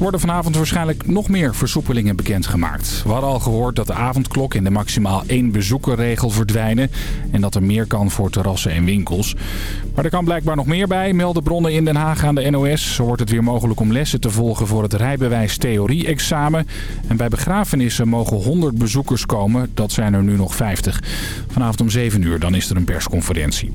Worden vanavond waarschijnlijk nog meer versoepelingen bekendgemaakt. We hadden al gehoord dat de avondklok en de maximaal één bezoekerregel verdwijnen... en dat er meer kan voor terrassen en winkels. Maar er kan blijkbaar nog meer bij, melden bronnen in Den Haag aan de NOS. Zo wordt het weer mogelijk om lessen te volgen voor het rijbewijs theorie-examen. En bij begrafenissen mogen 100 bezoekers komen, dat zijn er nu nog 50. Vanavond om 7 uur, dan is er een persconferentie.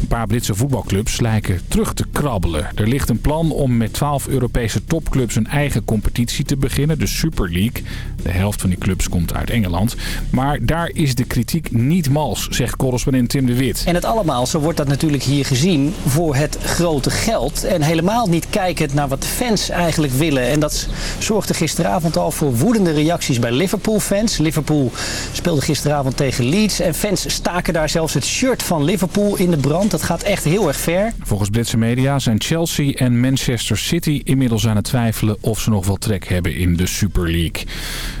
Een paar Britse voetbalclubs lijken terug te krabbelen. Er ligt een plan om met 12 Europese topclubs een competitie te beginnen, de Super League. De helft van die clubs komt uit Engeland. Maar daar is de kritiek niet mals, zegt correspondent Tim de Wit. En het allemaal, zo wordt dat natuurlijk hier gezien, voor het grote geld. En helemaal niet kijkend naar wat de fans eigenlijk willen. En dat zorgde gisteravond al voor woedende reacties bij Liverpool-fans. Liverpool speelde gisteravond tegen Leeds. En fans staken daar zelfs het shirt van Liverpool in de brand. Dat gaat echt heel erg ver. Volgens Britse media zijn Chelsea en Manchester City inmiddels aan het twijfelen of ze nog wel trek hebben in de Super League.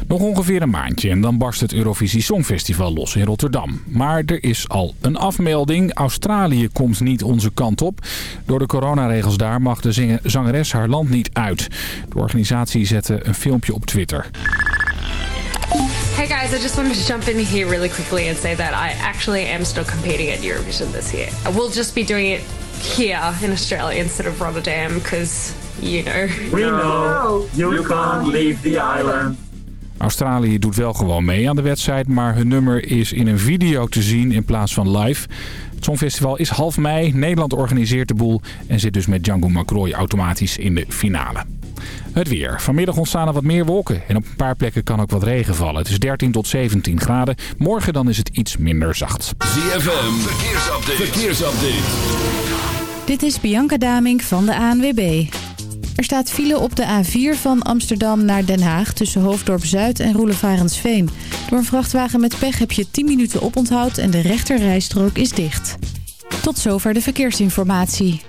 Nog ongeveer een maandje en dan barst het Eurovisie Songfestival los in Rotterdam. Maar er is al een afmelding. Australië komt niet onze kant op. Door de coronaregels daar mag de zangeres haar land niet uit. De organisatie zette een filmpje op Twitter. Hey guys, I just wanted to jump in here really quickly and say that I actually am still competing at Eurovision this year. We'll just be doing it here in Australia instead of Rotterdam because, you know. We know you can't leave the island. Australië doet wel gewoon mee aan de wedstrijd, maar hun nummer is in een video te zien in plaats van live. Het Songfestival is half mei, Nederland organiseert de boel en zit dus met Django Macroy automatisch in de finale. Het weer. Vanmiddag ontstaan er wat meer wolken en op een paar plekken kan ook wat regen vallen. Het is 13 tot 17 graden. Morgen dan is het iets minder zacht. ZFM, verkeersupdate. verkeersupdate. Dit is Bianca Damink van de ANWB. Er staat file op de A4 van Amsterdam naar Den Haag... tussen Hoofddorp Zuid en Roelevarensveen. Door een vrachtwagen met pech heb je 10 minuten oponthoud... en de rechterrijstrook is dicht. Tot zover de verkeersinformatie.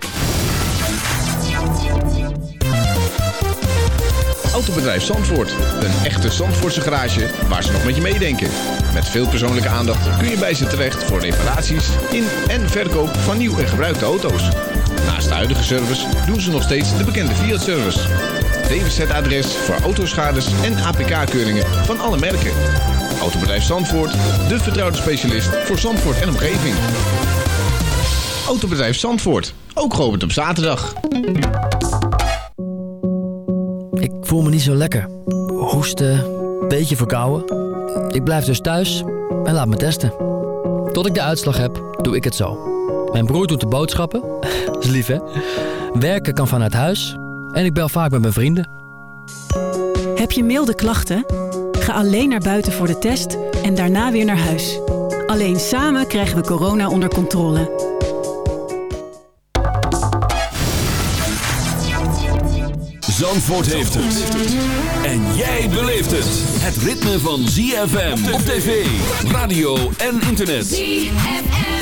Autobedrijf Zandvoort. Een echte Zandvoortse garage waar ze nog met je meedenken. Met veel persoonlijke aandacht kun je bij ze terecht... voor reparaties in en verkoop van nieuw en gebruikte auto's. Naast de huidige service doen ze nog steeds de bekende Fiat-service. DWZ-adres voor autoschades en APK-keuringen van alle merken. Autobedrijf Zandvoort, de vertrouwde specialist voor Zandvoort en omgeving. Autobedrijf Zandvoort, ook geopend op zaterdag. Ik voel me niet zo lekker. Hoesten, beetje verkouden. Ik blijf dus thuis en laat me testen. Tot ik de uitslag heb, doe ik het zo. Mijn broer doet de boodschappen. is lief, hè? Werken kan vanuit huis. En ik bel vaak met mijn vrienden. Heb je milde klachten? Ga alleen naar buiten voor de test en daarna weer naar huis. Alleen samen krijgen we corona onder controle. Zandvoort heeft het. En jij beleeft het. Het ritme van ZFM op tv, radio en internet. ZFM.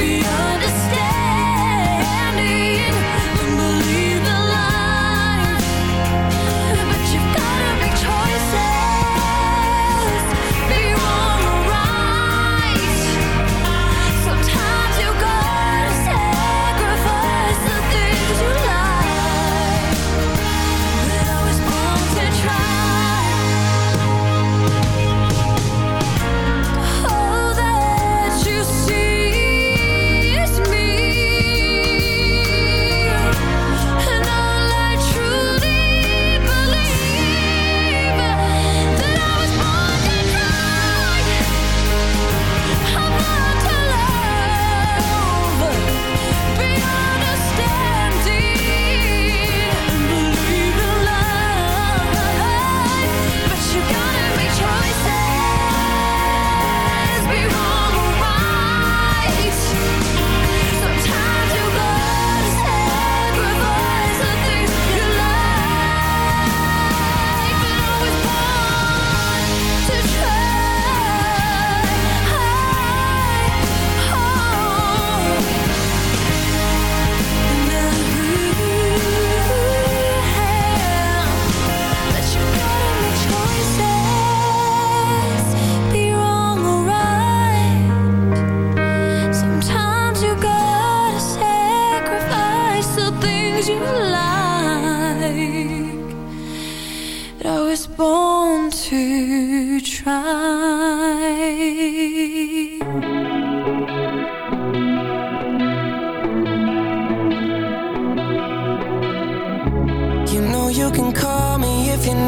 be honest.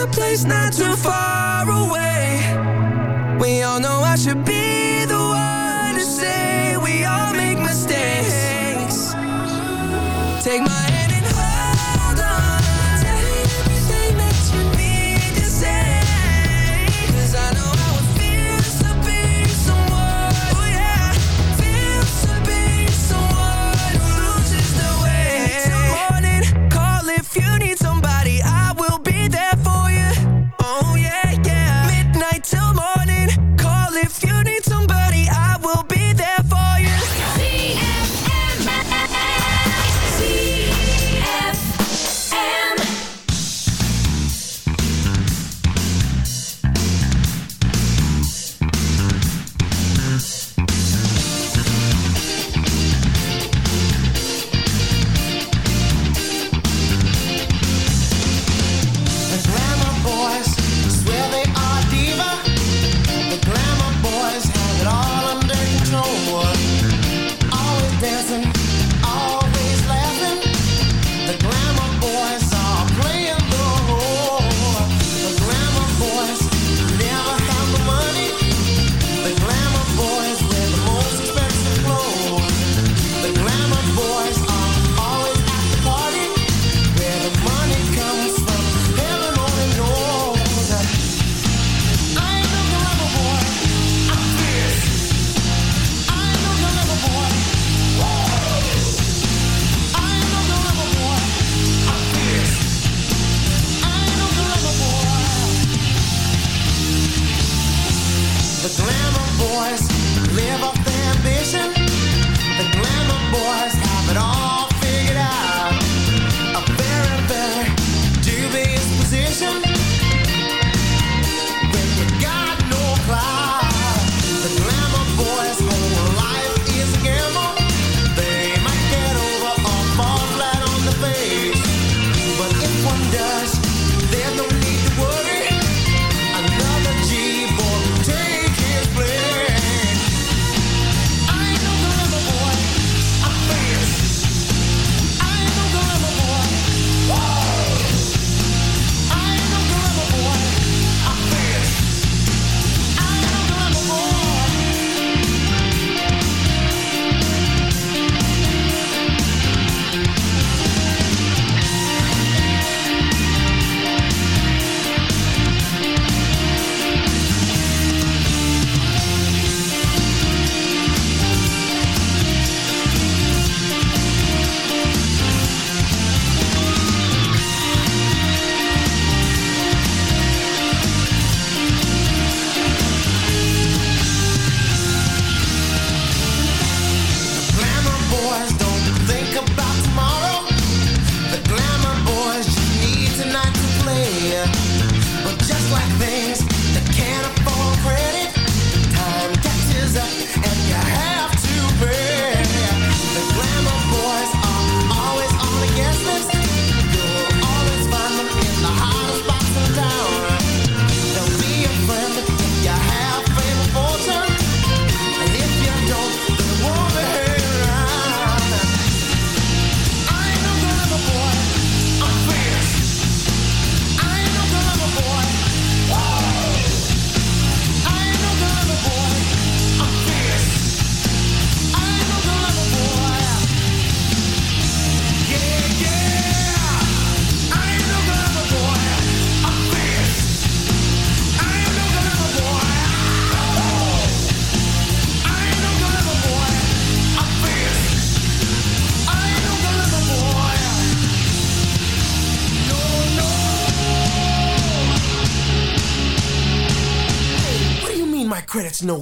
a place not too far away. We all know I should be the one to say we all make mistakes. Take my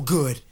good.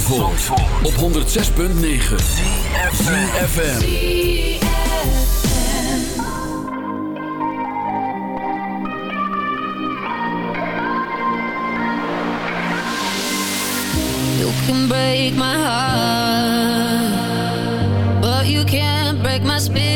Zandvoort, Zandvoort. op 106.9 CFFM You can break my heart But you can't break my spirit.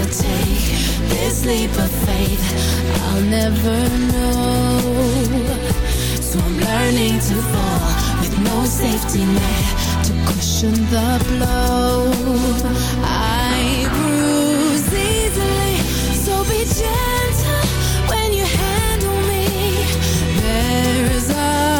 never take this leap of faith. I'll never know. So I'm learning to fall with no safety net To cushion the blow. I bruise easily So be gentle when you handle me. There is a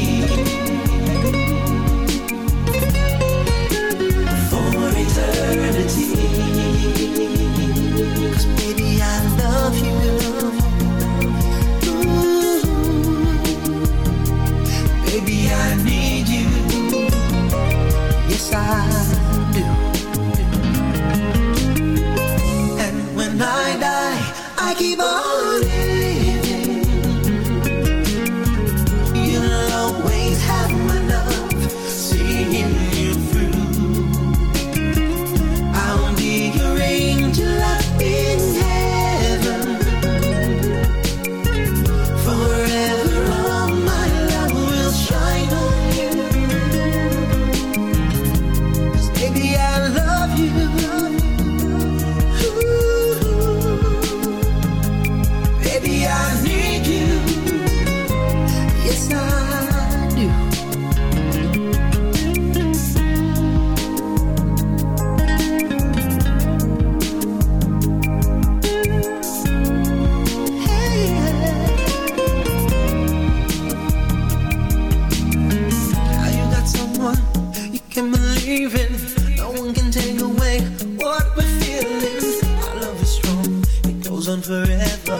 Goes on forever.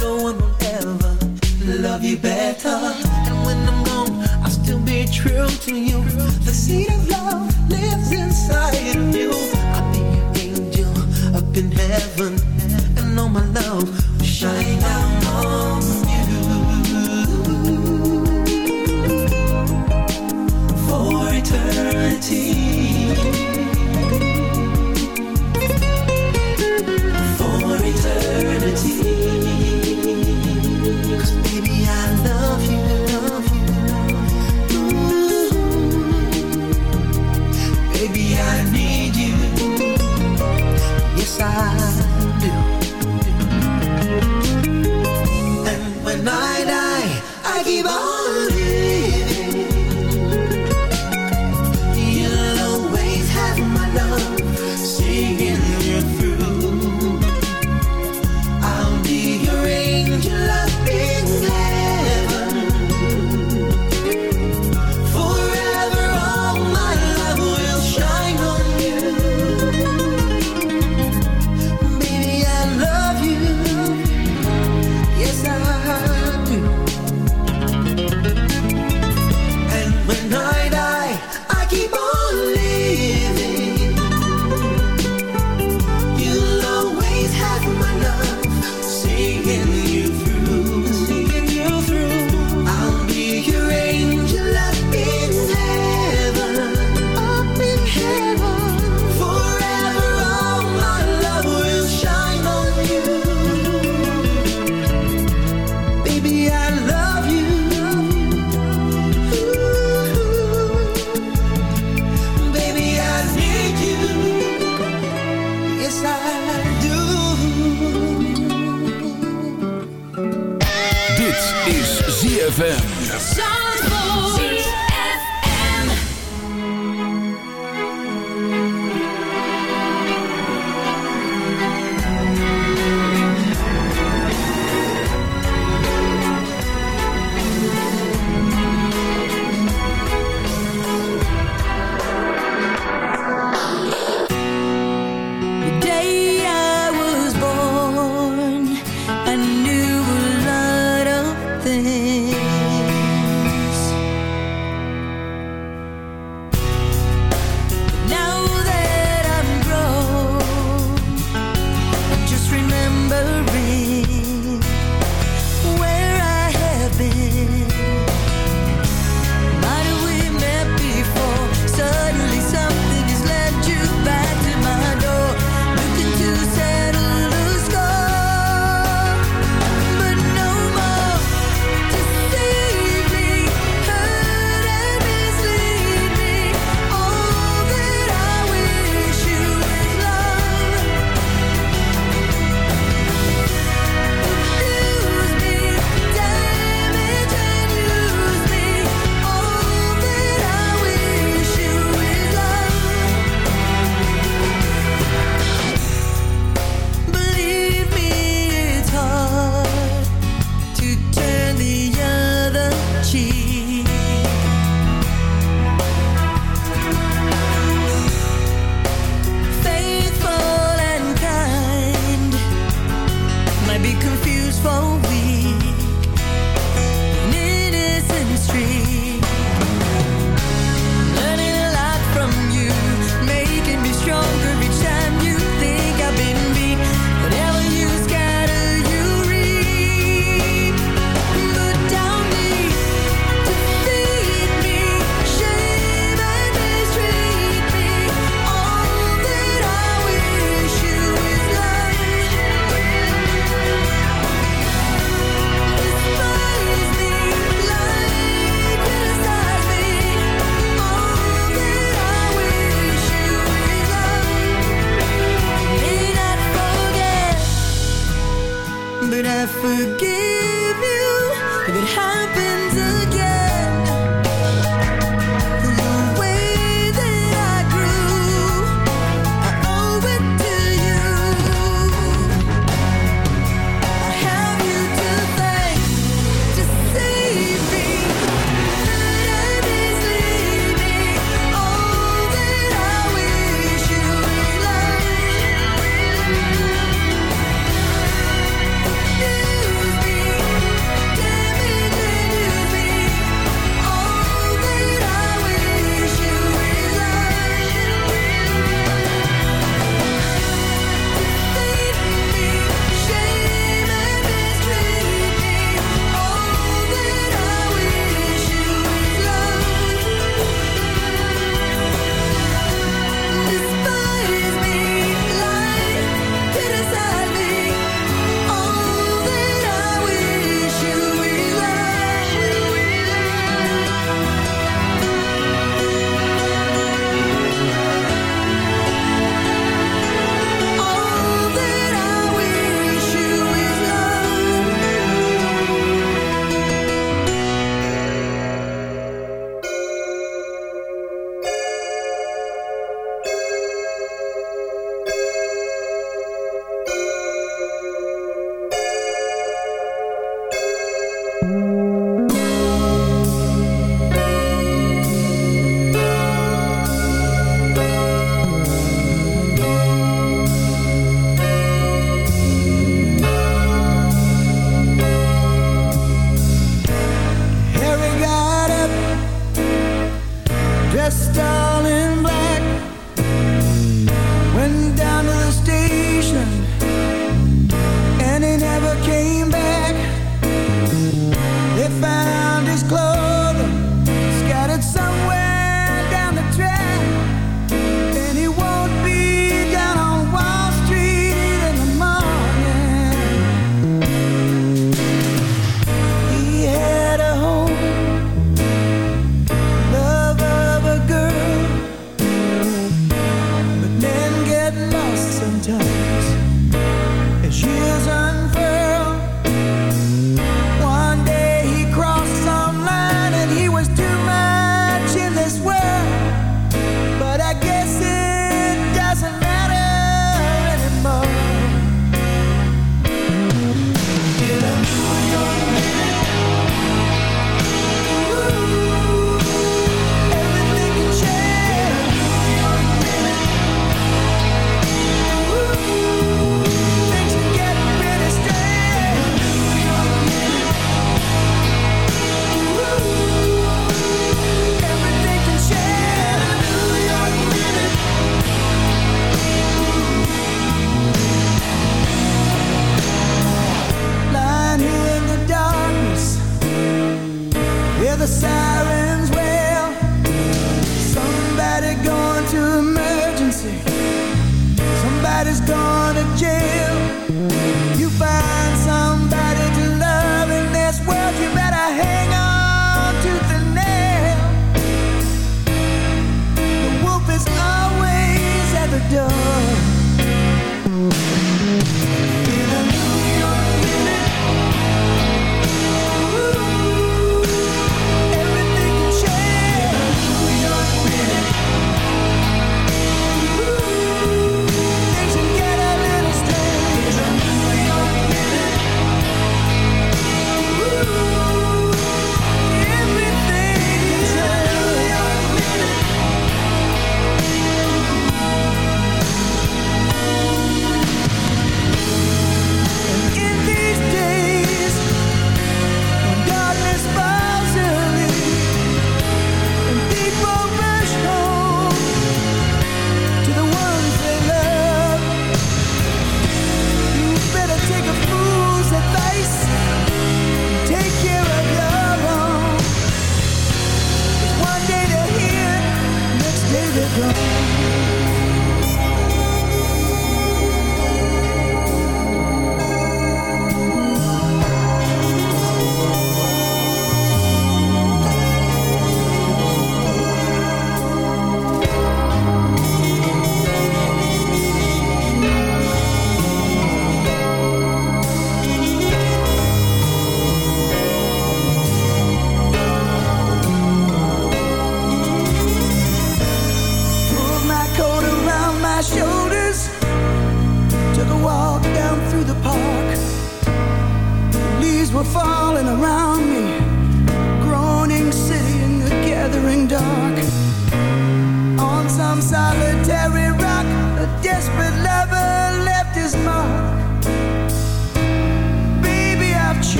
No one will ever love you better. And when I'm gone, I'll still be true to you. The seed of love lives inside of you. I'll be your angel up in heaven, and all my love will shine down on you. For eternity. ZFM. Be confused for weak.